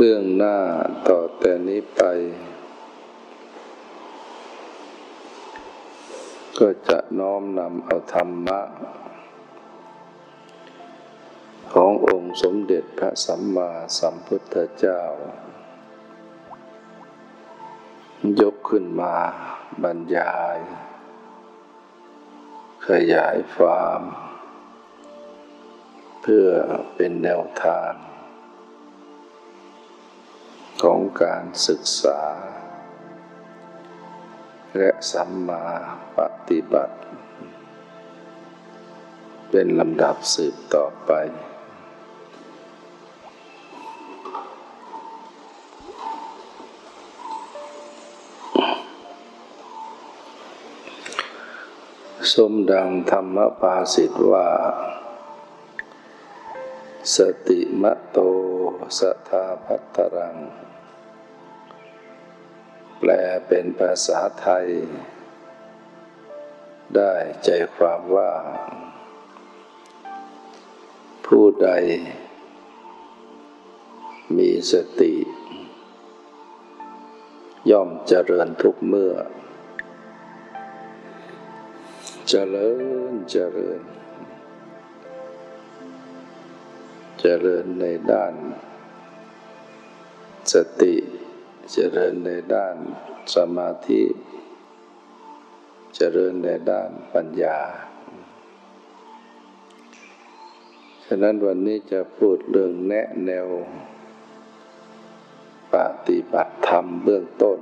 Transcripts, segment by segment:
เบื้องหน้าต่อแต่นี้ไป ก็จะน้อมนำเอาธรรมะ ขององค์สมเด็จพระสัมมาสัมพุทธเจ้า ยกขึ้นมาบรรยาย ขยายความ เพื่อเป็นแนวทาง ของการศึกษา และสัมมาปฏิบัติ เป็นลำดับสืบต่อไป สมดังธรรมปาสิทว่า สติมะโต สทาพัตรัง แปลเป็นภาษาไทย ได้ใจความว่า ผู้ใด มีสติ ย่อมเจริญทุกเมื่อ เจริญเจริญเจริญในด้าน สติเจริญในด้านสมาธิ เจริญในด้านปัญญา ฉะนั้นวันนี้จะพูดเรื่องแนะแนว ปฏิบัติธรรมเบื้องต้น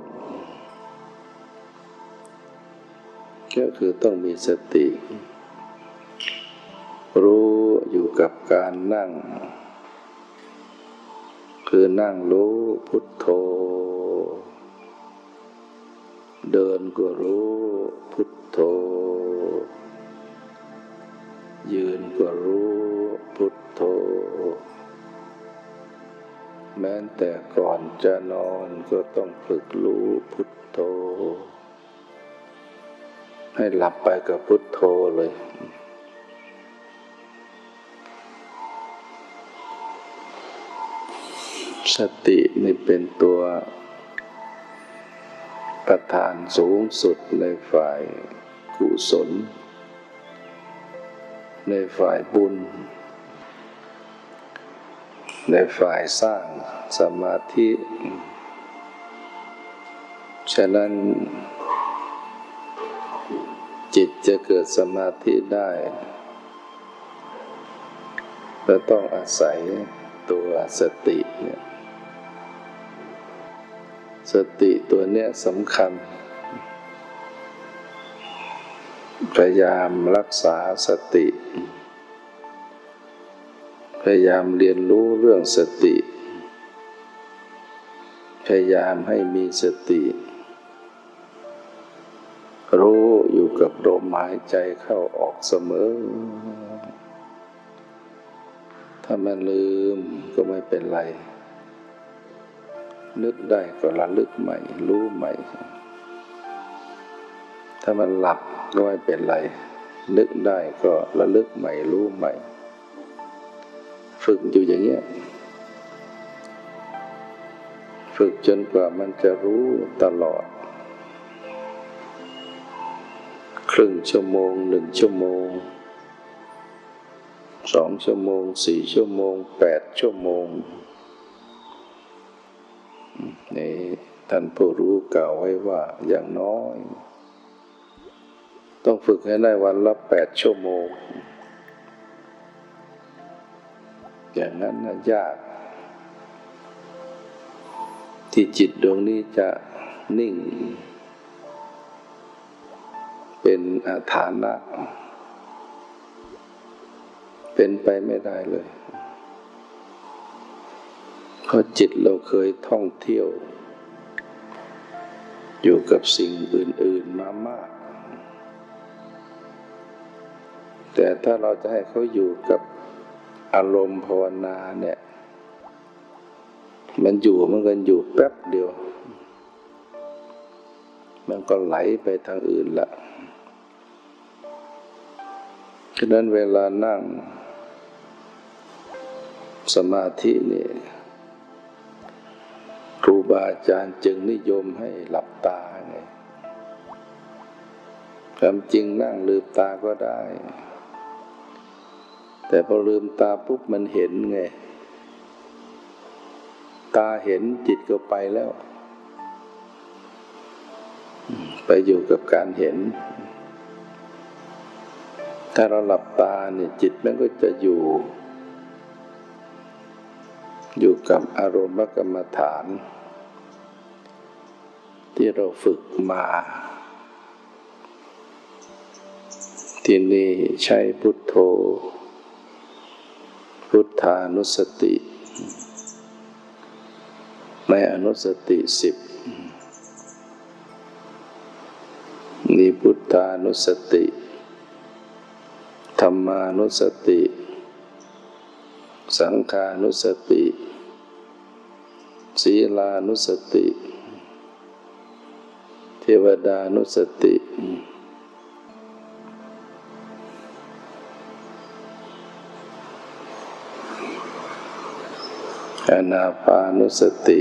ก็คือต้องมีสติ รู้อยู่กับการนั่ง คือนั่งรู้พุทโธ เดินก็รู้พุทโธ ยืนก็รู้พุทโธ แม้แต่ก่อนจะนอนก็ต้องฝึกรู้พุทโธ ให้หลับไปกับพุทโธเลย สตินี่เป็นตัวประธานสูงสุดในฝ่ายกุศล ในฝ่ายบุญ ในฝ่ายสร้างสมาธิ ฉะนั้น จิตจะเกิดสมาธิได้ก็ต้องอาศัยตัวสติเนี่ย สติตัวเนี้ยสำคัญ พยายามรักษาสติ พยายามเรียนรู้เรื่องสติ พยายามให้มีสติ รู้อยู่กับลมหายใจเข้าออกเสมอ ถ้ามันลืมก็ไม่เป็นไร นึกได้ก็ระลึกใหม่ รู้ใหม่ ถ้ามันหลับก็ไม่เป็นไร นึกได้ก็ระลึกใหม่ รู้ใหม่ ฝึกอยู่อย่างเงี้ย ฝึกจนกว่ามันจะรู้ตลอด ครึ่งชั่วโมงหนึ่งชั่วโมงสองชั่วโมงสี่ชั่วโมงแปดชั่วโมง นี่ท่านผู้รู้กล่าวไว้ว่าอย่างน้อย ต้องฝึกให้ได้วันละแปดชั่วโมง อย่างนั้นนะยาก ที่จิตดวงนี้จะนิ่ง เป็นอาฐานะ เป็นไปไม่ได้เลย เพราะจิตเราเคยท่องเที่ยว อยู่กับสิ่งอื่น ๆมามาก แต่ถ้าเราจะให้เขาอยู่กับอารมณ์ภาวนาเนี่ย มันอยู่มันกันอยู่แป๊บเดียว มันก็ไหลไปทางอื่นละฉะนั้นเวลานั่งสมาธินี่ ครูบาอาจารย์จึงนิยมให้หลับตาไงความจริงนั่งลืมตาก็ได้ แต่พอลืมตาปุ๊บมันเห็นไง ตาเห็นจิตก็ไปแล้ว ไปอยู่กับการเห็น ถ้าเราหลับตาเนี่ยจิตมันก็จะอยู่ อยู่กับอารมณ์กรรมฐาน ที่เราฝึกมา ที่นี่ใช้พุทโธ พุทธานุสติ ในอนุสติสิบนีพุทธานุสติ ธรรมานุสติ สังขานุสติ ศีลานุสติ เทวดานุสติ อานาปานุสติ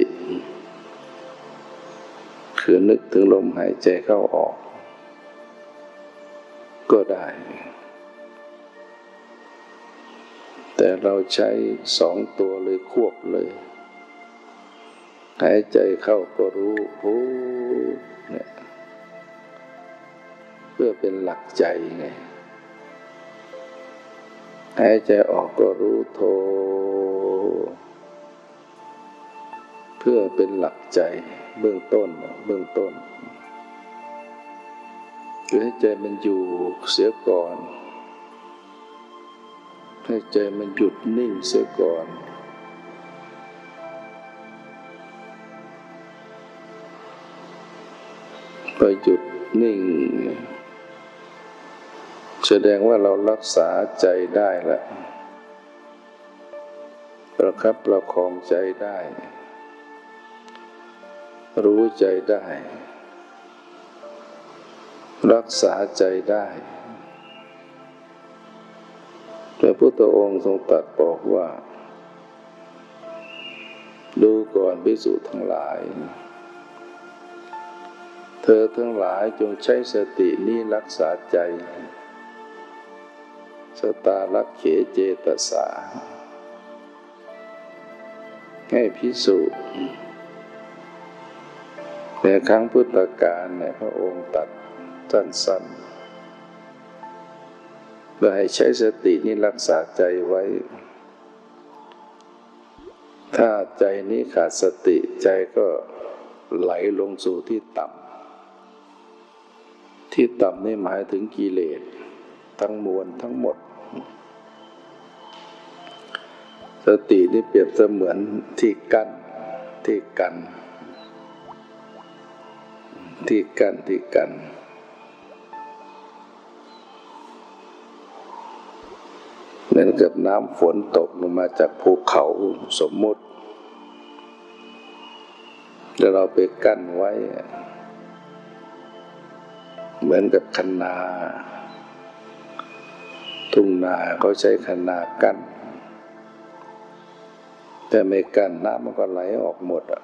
คือนึกถึงลมหายใจเข้าออก ก็ได้ แต่เราใช้สองตัวเลยควบเลย หายใจเข้าก็รู้พูเนี่ยเพื่อเป็นหลักใจไง หายใจออกก็รู้โทพื่อเป็นหลักใจเบื้องต้นเบื้องต้นคือให้ใจมันอยู่เสียก่อน ให้ใจมันหยุดนิ่งเสียก่อน พอหยุดนิ่ง แสดงว่าเรารักษาใจได้แล้วประคับประคองใจได้ รู้ใจได้ รักษาใจได้ พระพุทธองค์ทรงตรัสบอกว่า ดูก่อนพิสุทั้งหลาย เธอทั้งหลายจงใช้สตินี้รักษาใจ สตาลักเขเจตสา ให้พิสุในครั้งพุทธกาลเนี่ยพระองค์ตัดสั้นๆ เพื่อให้ใช้สตินี้รักษาใจไว้ ถ้าใจนี้ขาดสติใจก็ไหลลงสู่ที่ต่ำ ที่ต่ำนี่หมายถึงกิเลส ทั้งมวลทั้งหมด สตินี่เปรียบเสมือนที่กั้นที่กัน ที่กันที่กัน เหมือนกับน้ำฝนตกลงมาจากภูเขาสมมุติ แล้วเราไปกั้นไว้ เหมือนกับคันนา ทุ่งนาเขาใช้คันนากั้น แต่ไม่กั้นน้ำมันก็ไหลออกหมดอะ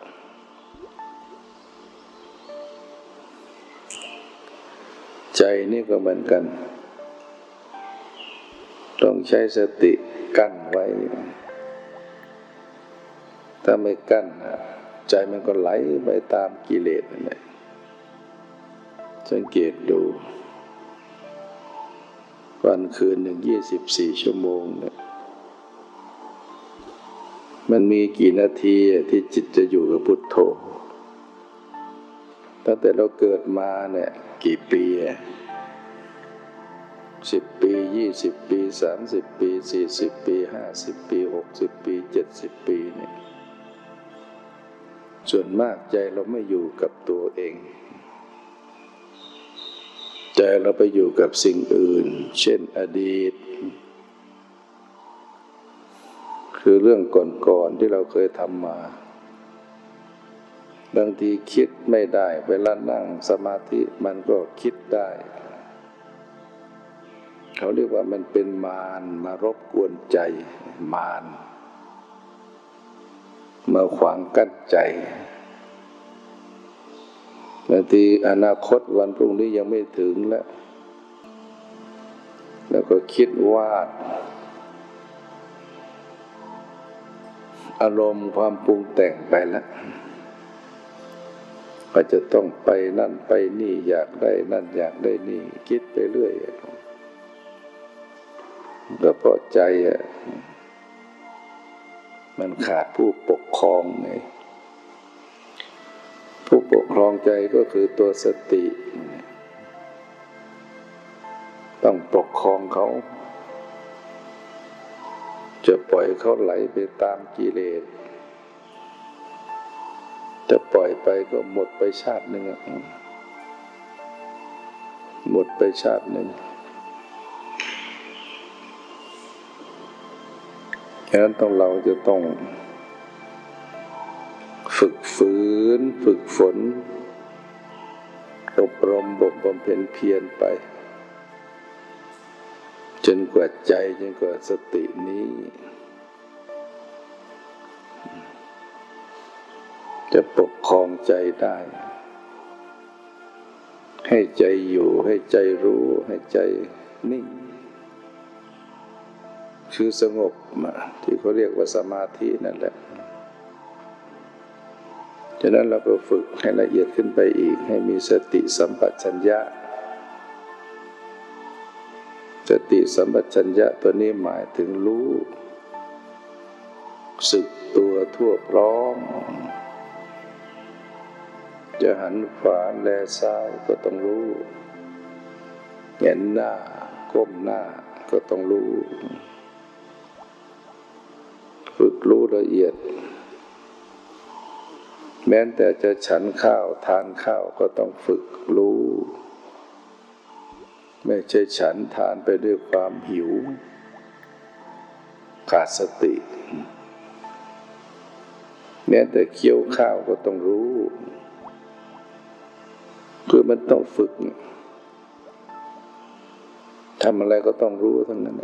ใจนี่ก็เหมือนกัน ต้องใช้สติกั้นไว้ ถ้าไม่กั้นใจมันก็ไหลไปตามกิเลสนั่นแหละสังเกตดูวันคืนหนึ่งยี่สิบสี่ชั่วโมงเนี่ยมันมีกี่นาทีที่จิตจะอยู่กับพุทโธตั้งแต่เราเกิดมาเนี่ยกี่ปี สิบปียี่สิบปีสามสิบปีสี่สิบปีห้าสิบปีหกสิบปีเจ็ดสิบปีเนี่ยส่วนมากใจเราไม่อยู่กับตัวเอง ใจเราไปอยู่กับสิ่งอื่น เช่นอดีต คือเรื่องก่อนๆที่เราเคยทำมา บางทีคิดไม่ได้ เวลานั่งสมาธิมันก็คิดได้ เขาเรียกว่ามันเป็นมารมารบกวนใจมารมาขวางกั้นใจบางทีอนาคตวันพรุ่งนี้ยังไม่ถึงแล้ว แล้วก็คิดวาดอารมณ์ความปรุงแต่งไปแล้วก็จะต้องไปนั่นไปนี่อยากได้นั่นอยากได้นี่ คิดไปเรื่อย ก็เพราะใจอะมันขาดผู้ปกครองไงผู้ปกครองใจก็คือตัวสติ ต้องปกครองเขา จะปล่อยเขาไหลไปตามกิเลสจะปล่อยไปก็หมดไปชาติหนึ่งหมดไปชาติหนึ่ง ฉะนั้นต้องเราจะต้องฝึกฝืน ฝึกฝน อบรมบ่มบำเพ็ญเพียรไป จนกว่าใจจนกว่าสตินี้ จะปกครองใจได้ ให้ใจอยู่ให้ใจรู้ให้ใจนิ่ง คือสงบที่เขาเรียกว่าสมาธินั่นแหละฉะนั้นเราก็ฝึกให้ละเอียดขึ้นไปอีกให้มีสติสัมปชัญญะ สติสัมปชัญญะตัวนี้หมายถึงรู้สึกตัวทั่วพร้อม จะหันขวาแลซ้ายก็ต้องรู้ เห็นหน้า ก้มหน้าก็ต้องรู้ ละเอียด แม้แต่จะฉันข้าวทานข้าวก็ต้องฝึกรู้ ไม่ใช่ฉันทานไปด้วยความหิว ขาดสติ แม้แต่เคี้ยวข้าวก็ต้องรู้ คือมันต้องฝึกทำอะไรก็ต้องรู้ทั้งนั้น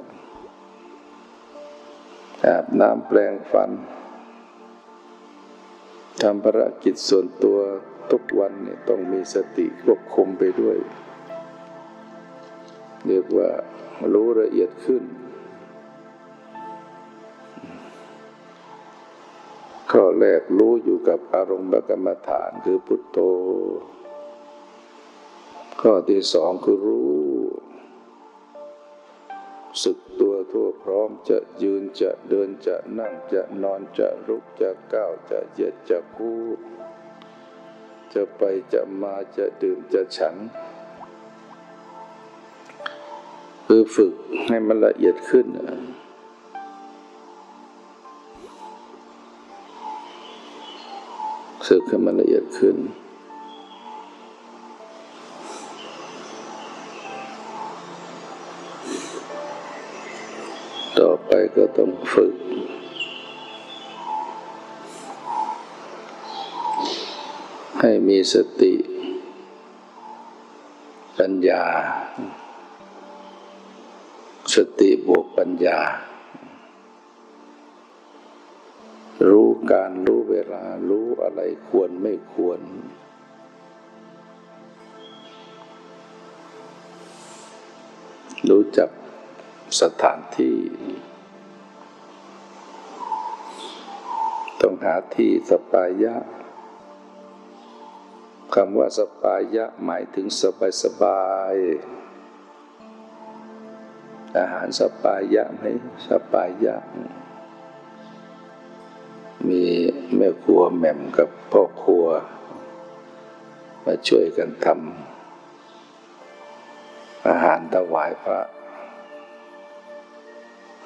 อาบน้ำแปลงฟันทำภารกิจส่วนตัวทุกวันเนี่ยต้องมีสติควบคุมไปด้วย เรียกว่ารู้ละเอียดขึ้น ข้อแรกรู้อยู่กับอารมณ์กรรมฐานคือพุทโธ ข้อที่สองคือรู้ สึกตัวทั่วพร้อมจะยืนจะเดินจะนั่งจะนอนจะลุกจะก้าวจะเหยียดจะพูดจะไปจะมาจะดื่มจะฉัน คือฝึกให้มันละเอียดขึ้น ฝึกให้มันละเอียดขึ้นต่ ก็ต้องฝึก ให้มีสติ ปัญญา สติบวกปัญญา รู้การรู้เวลารู้อะไรควรไม่ควรรู้จักสถานที่าที่สปายะคำว่าสปายะหมายถึงสบายสบาย อาหารสปายะไหมสปายะ มีแม่ครัวแหม่มกับพ่อครัว มาช่วยกันทำอาหารถวายพระ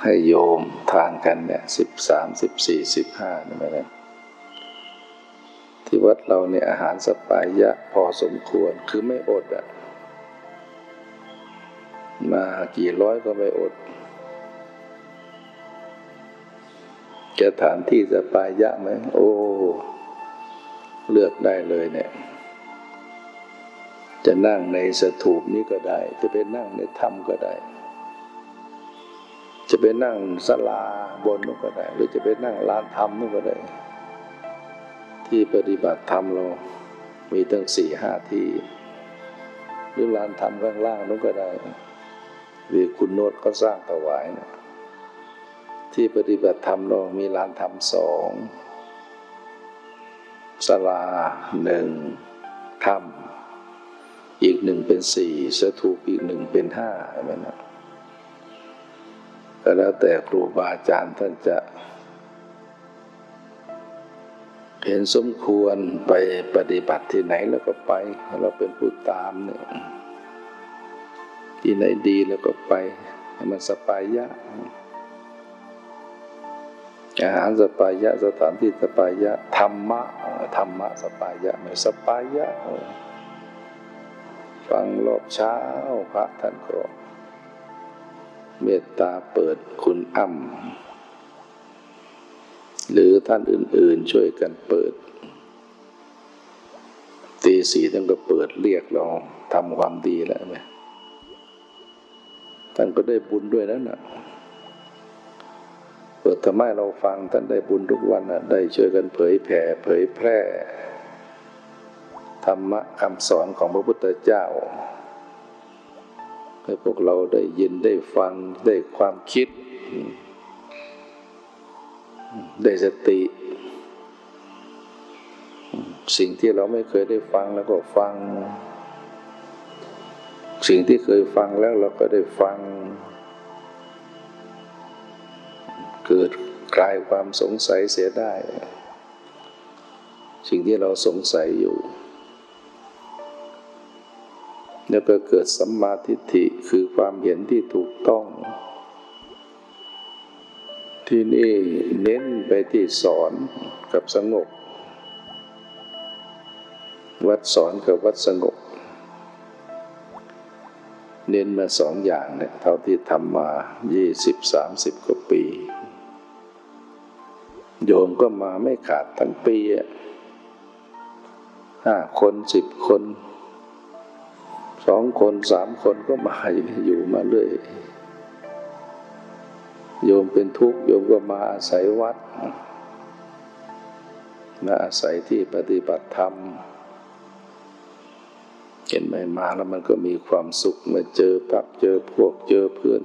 ให้โยมทานกันเนี่ยสิบสามสิบสี่สิบห้านี่ไหมนที่วัดเราเนี่ยอาหารสปายะพอสมควรคือไม่อดอะมากี่ร้อยก็ไม่อดจะฐานที่สปายะไหมโอ้ เลือกได้เลยเนี่ย จะนั่งในสถูปนี้ก็ได้ จะไปนั่งในถ้ำก็ได้ จะไปนั่งสลาบนนู่นก็ได้ หรือจะไปนั่งลานธรรมนู่นก็ได้ ที่ปฏิบัติธรรมเรา มีตั้งสี่ห้าที่หรือลานธรรมข้างล่างนู้นก็ได้หรือคุณโนดก็สร้างถวายนะที่ปฏิบัติธรรมเรามีลานธรรมสองสลาหนึ่งธรรมอีกหนึ่งเป็นสี่สถูปอีกหนึ่งเป็นห้าอะไรนะ ก็แล้วแต่ครูบาอาจารย์ท่านจะ เห็นสมควรไปปฏิบัติที่ไหนแล้วก็ไป เราเป็นผู้ตามเนี่ยที่ไหนดีแล้วก็ไป ให้มันสัปปายะ อาหารสัปปายะสถานที่สัปปายะธรรมะธรรมะสัปปายะไม่สัปปายะฟังรอบเช้าพระท่านก็ เมตตาเปิดคุณอ้ำหรือท่านอื่นๆช่วยกันเปิด ตีสีท่านก็เปิดเรียกเราทำความดีแล้วไหมท่านก็ได้บุญด้วยนั่นนะเปิดธรรมะเราฟังท่านได้บุญทุกวันนะได้ช่วยกันเผยแผ่ เผยแพร่ ธรรมะคำสอนของพระพุทธเจ้า ให้พวกเราได้ยินได้ฟังได้ความคิด ได้สติ สิ่งที่เราไม่เคยได้ฟังแล้วก็ฟัง สิ่งที่เคยฟังแล้วเราก็ได้ฟัง เกิดคลายความสงสัยเสียได้ สิ่งที่เราสงสัยอยู่ แล้วก็เกิดสัมมาทิฏฐิคือความเห็นที่ถูกต้อง ที่นี่เน้นไปที่สอนกับสงบ วัดสอนกับวัดสงบ เน้นมาสองอย่างเนี่ยเท่าที่ทำมายี่สิบสามสิบกว่าปี โยมก็มาไม่ขาดทั้งปีห้าคนสิบคน สองคนสามคนก็มาอยู่มาเรื่อยโยมเป็นทุกข์โยมก็มาอาศัยวัดมาอาศัยที่ปฏิบัติธรรมเห็นไหมมาแล้วมันก็มีความสุขมาเจอพักเจอพวกเจอเพื่อน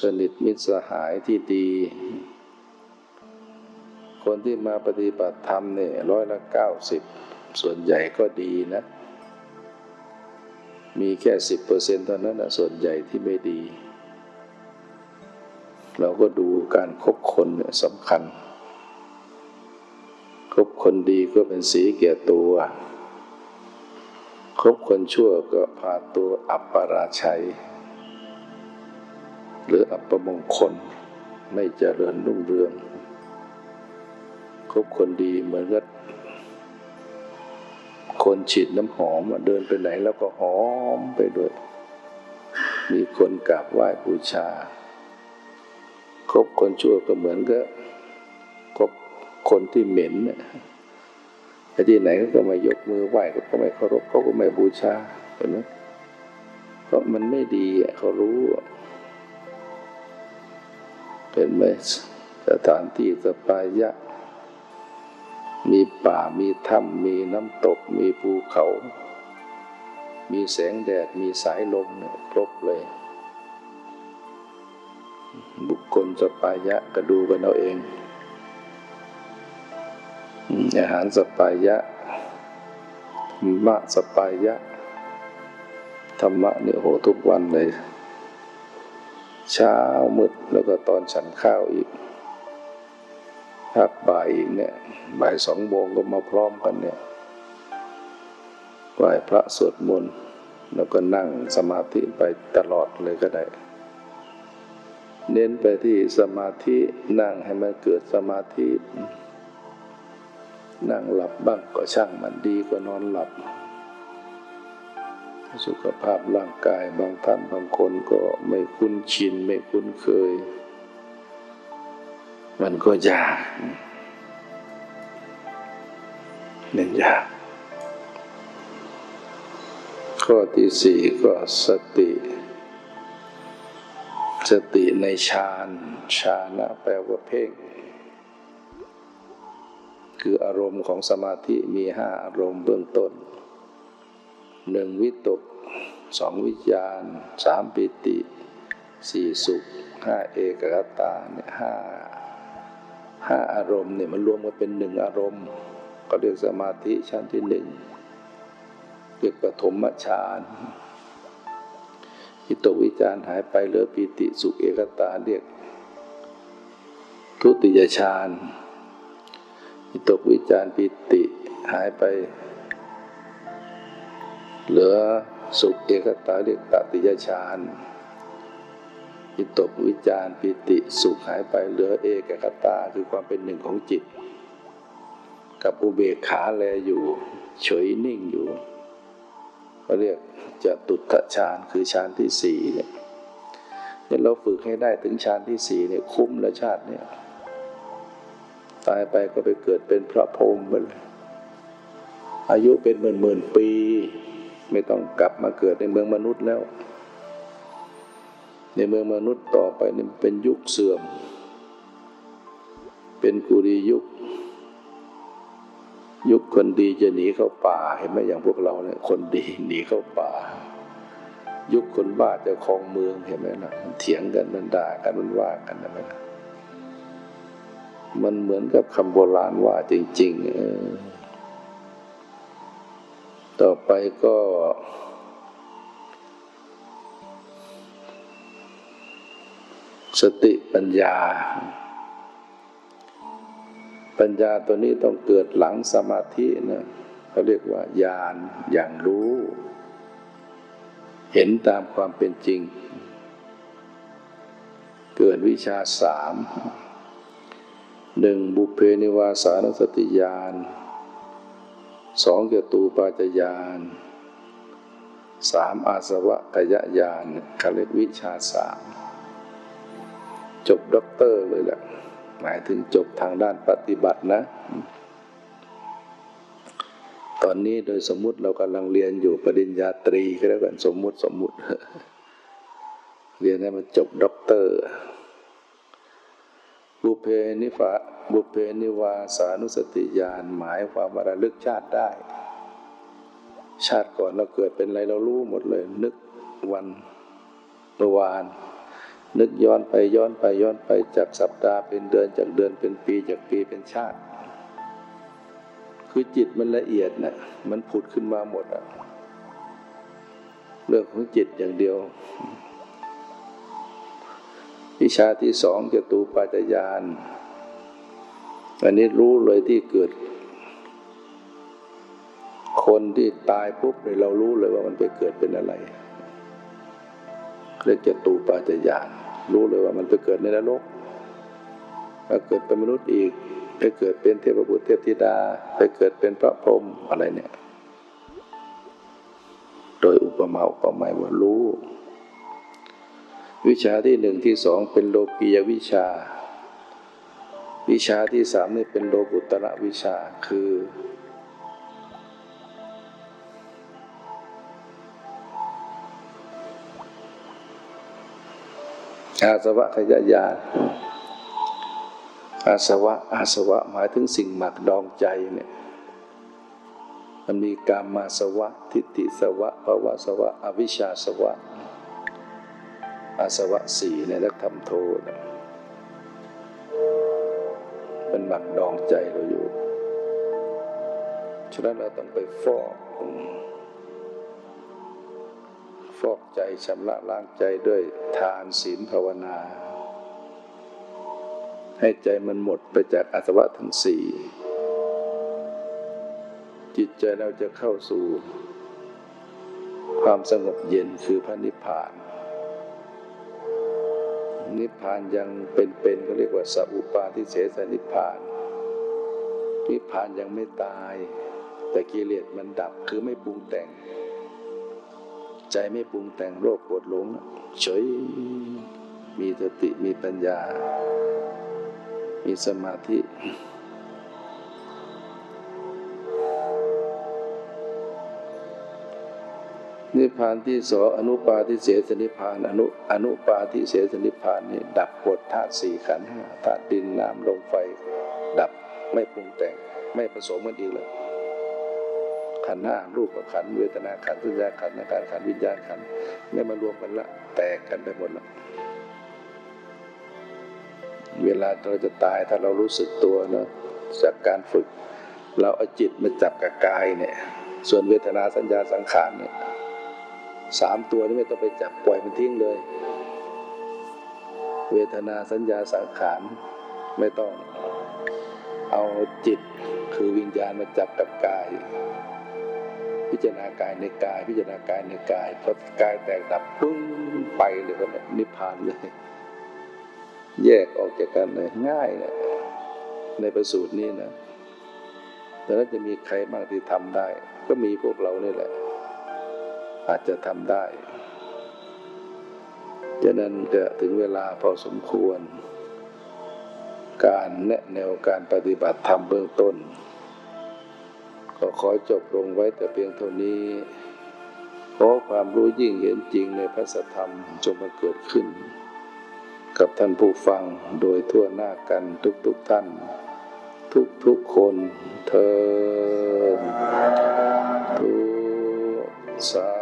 สนิทมิตรสหายที่ดี คนที่มาปฏิบัติธรรมเนี่ยร้อยละเก้าสิบส่วนใหญ่ก็ดีนะ มีแค่สิบเปอร์เซ็นต์เท่านั้นนะส่วนใหญ่ที่ไม่ดี เราก็ดูการคบคนเนี่ยสำคัญ คบคนดีก็เป็นสีเกียรตัว คบคนชั่วก็พาตัวอัปปราชัย หรืออัปมงคลไม่เจริญรุ่งเรือง คบคนดีเหมือนกับ คนฉีดน้ำหอมเดินไปไหนแล้วก็หอมไปด้วย มีคนกราบไหว้บูชา คบคนชั่วก็เหมือนกับคบคนที่เหม็นเนี่ยที่ไหนก็ไม่ยกมือไหว้ก็ไม่เคารพเขาก็ไม่บูชาเห็นไหมเพราะมันไม่ดีเขารู้เห็นไหมสถานที่สปายะ มีป่ามีถ้ำมีน้ำตก มีภูเขา มีแสงแดด มีสายลมเนี่ยครบเลย บุคคลสปายะก็ดูกันเอาเอง อาหารสปายะมะสปายะ ธรรมะเนี่ยโหทุกวันเลย เช้ามืดแล้วก็ตอนฉันข้าวอีก พักบ่ายอีกเนี่ยบ่ายสองโมงก็มาพร้อมกันเนี่ยไหว้พระสวดมนต์แล้วก็นั่งสมาธิไปตลอดเลยก็ได้ เน้นไปที่สมาธินั่งให้มันเกิดสมาธิ นั่งหลับบ้างก็ช่างมันดีกว่านอนหลับ สุขภาพร่างกายบางท่านบางคนก็ไม่คุ้นชินไม่คุ้นเคย มันก็ยากเน้นยากข้อที่สี่ก็สติ สติในฌานฌานะแปลว่าเพ่ง คืออารมณ์ของสมาธิมีห้าอารมณ์เบื้องต้นหนึ่งวิตกสองวิจารสามปิติสี่สุขห้าเอกกตาเนี่ยห้า ห้าอารมณ์เนี่ยมันรวมกันเป็นหนึ่งอารมณ์ ก็เรียกสมาธิชั้นที่หนึ่งเรียกปฐมฌานวิตกวิจารหายไปเหลือปิติสุขเอกตาเรียก ทุติยฌานวิตกวิจารปิติหายไป เหลือสุขเอกตาเรียกตติยฌาน วิตกวิจารปิติสุขหายไปเหลือเอกกตาคือความเป็นหนึ่งของจิต กับอุเบกขาแลอยู่ เฉยนิ่งอยู่เขาเรียกจะตุตฌานคือฌานที่สี่เนี่ยเนี่ยเราฝึกให้ได้ถึงฌานที่สี่เนี่ยคุ้มล้วชาติเนี่ยตายไปก็ไปเกิดเป็นพระพรหมไปเลยอายุเป็นหมื่นหมื่นปี ไม่ต้องกลับมาเกิดในเมืองมนุษย์แล้ว ในเมืองมนุษย์ต่อไปนี่เป็นยุคเสื่อม เป็นกุรียุค ยุคคนดีจะหนีเข้าป่าเห็นไหมอย่างพวกเราเนี่ยคนดีหนีเข้าป่า ยุคคนบ้าจะครองเมืองเห็นไหมล่ะมันเถียงกันมันด่ากันมันว่ากันนะมันมันเหมือนกับคำโบราณว่าจริง ๆ ต่อไปก็ สติปัญญา ปัญญาตัวนี้ต้องเกิดหลังสมาธินะเขาเรียกว่าญาณอย่างรู้ เห็นตามความเป็นจริง เกิดวิชาสามหนึ่งบุเพนิวาสานสติญาณสองเกตูปาจญาณสามอาสวักขยญาณเขาเรียกวิชชาสาม จบด็อกเตอร์เลยแหละหมายถึงจบทางด้านปฏิบัตินะ ตอนนี้โดยสมมุติเรากำลังเรียนอยู่ปริญญาตรีก็แล้วกันสมมุติสมมุติ เรียนให้มันจบด็อกเตอร์ บุพเพนิวะบุพเพนิวาสานุสติญาณหมายความว่าระลึกชาติได้ ชาติก่อนเราเกิดเป็นอะไรเรารู้หมดเลย นึกวันเมื่อวาน นึกย้อนไปย้อนไปย้อนไปจากสัปดาห์เป็นเดือนจากเดือนเป็นปีจากปีเป็นชาติ คือจิตมันละเอียดนะ่ะมันผุดขึ้นมาหมดอะเรื่องของจิตอย่างเดียว วิชาที่สองจะตูปัจจยาน อันนี้รู้เลยที่เกิด คนที่ตายปุ๊บเลยเรารู้เลยว่ามันไปเกิดเป็นอะไรเรียกจะตูปัจจยาน รู้เลยว่ามันไปเกิดในนรกไปเกิดเป็นมนุษย์อีก ไปเกิดเป็นเทพบุตรเทพธิดา ไปเกิดเป็นพระพรหมอะไรเนี่ย โดยอุปมาอุปไมยว่ารู้ วิชาที่หนึ่งที่สองเป็นโลกียวิชา วิชาที่สามนี่เป็นโลกุตระวิชาคือ อาสวะขยายาอาสวะอาสวะหมายถึงสิ่งหมักดองใจเนี่ยมันมีกามาสวะ ทิฏฐิสวะภาวะสวะ อวิชชาสวะ อาสวะสี่ในนักทำโทษมันหมักดองใจเราอยู่ ฉะนั้นเราต้องไปฟอก ฟอกใจชำระล้างใจด้วยทานศีลภาวนา ให้ใจมันหมดไปจากอาสวะทั้งสี่จิตใจเราจะเข้าสู่ ความสงบเย็นคือพระนิพพาน นิพพานยังเป็นๆเขาเรียกว่าสัพปาทิเสสนิพพาน นิพพานยังไม่ตาย แต่กิเลสมันดับคือไม่ปรุงแต่ง ใจไม่ปรุงแต่งโรคปวดหลงเฉยมีสติมีปัญญา มีสมาธิ นิพพานที่สออนุปาทิเสสนิพพานอนุอนุปาทิเสสนิพพานนี่ดับกดธาตุสี่ขันธ์ห้าธาตุดินน้ำลมไฟ ดับไม่ปรุงแต่งไม่ผสมกันอีกแล้ว ขันห้ารูปขันเวทนาขันสัญญาขันธ์อาการขันวิญญาณขันธ์ไม่มารวมกันละ แตกกันไปหมดละเวลาเราจะตายถ้าเรารู้สึกตัวนะจากการฝึก เราเอาจิตมาจับกับกายเนี่ย ส่วนเวทนาสัญญาสังขารเนี่ยสามตัวนี้ไม่ต้องไปจับปล่อยมันทิ้งเลย เวทนาสัญญาสังขารไม่ต้องเอาจิตคือวิญญาณมาจับกับกาย พิจารณากายในกาย พิจารณากายในกายพอกายแตกดับปึ้งไปเลยคนนี้นิพพานเลย แยกออกจากกันเลยง่ายเลยในประสูตรนี้นะแต่นั้นจะมีใครบ้างที่ทำได้ ก็มีพวกเรานี่แหละ อาจจะทำได้ฉะนั้นจะถึงเวลาพอสมควร การแนะแนวการปฏิบัติธรรมเบื้องต้น ก็ขอจบลงไว้แต่เพียงเท่านี้ ขอความรู้ยิ่งเห็นจริงในพระสัทธรรมจงมาเกิดขึ้น กับท่านผู้ฟังโดยทั่วหน้ากันทุกๆทท่าน ทุกๆคนเธอทุสา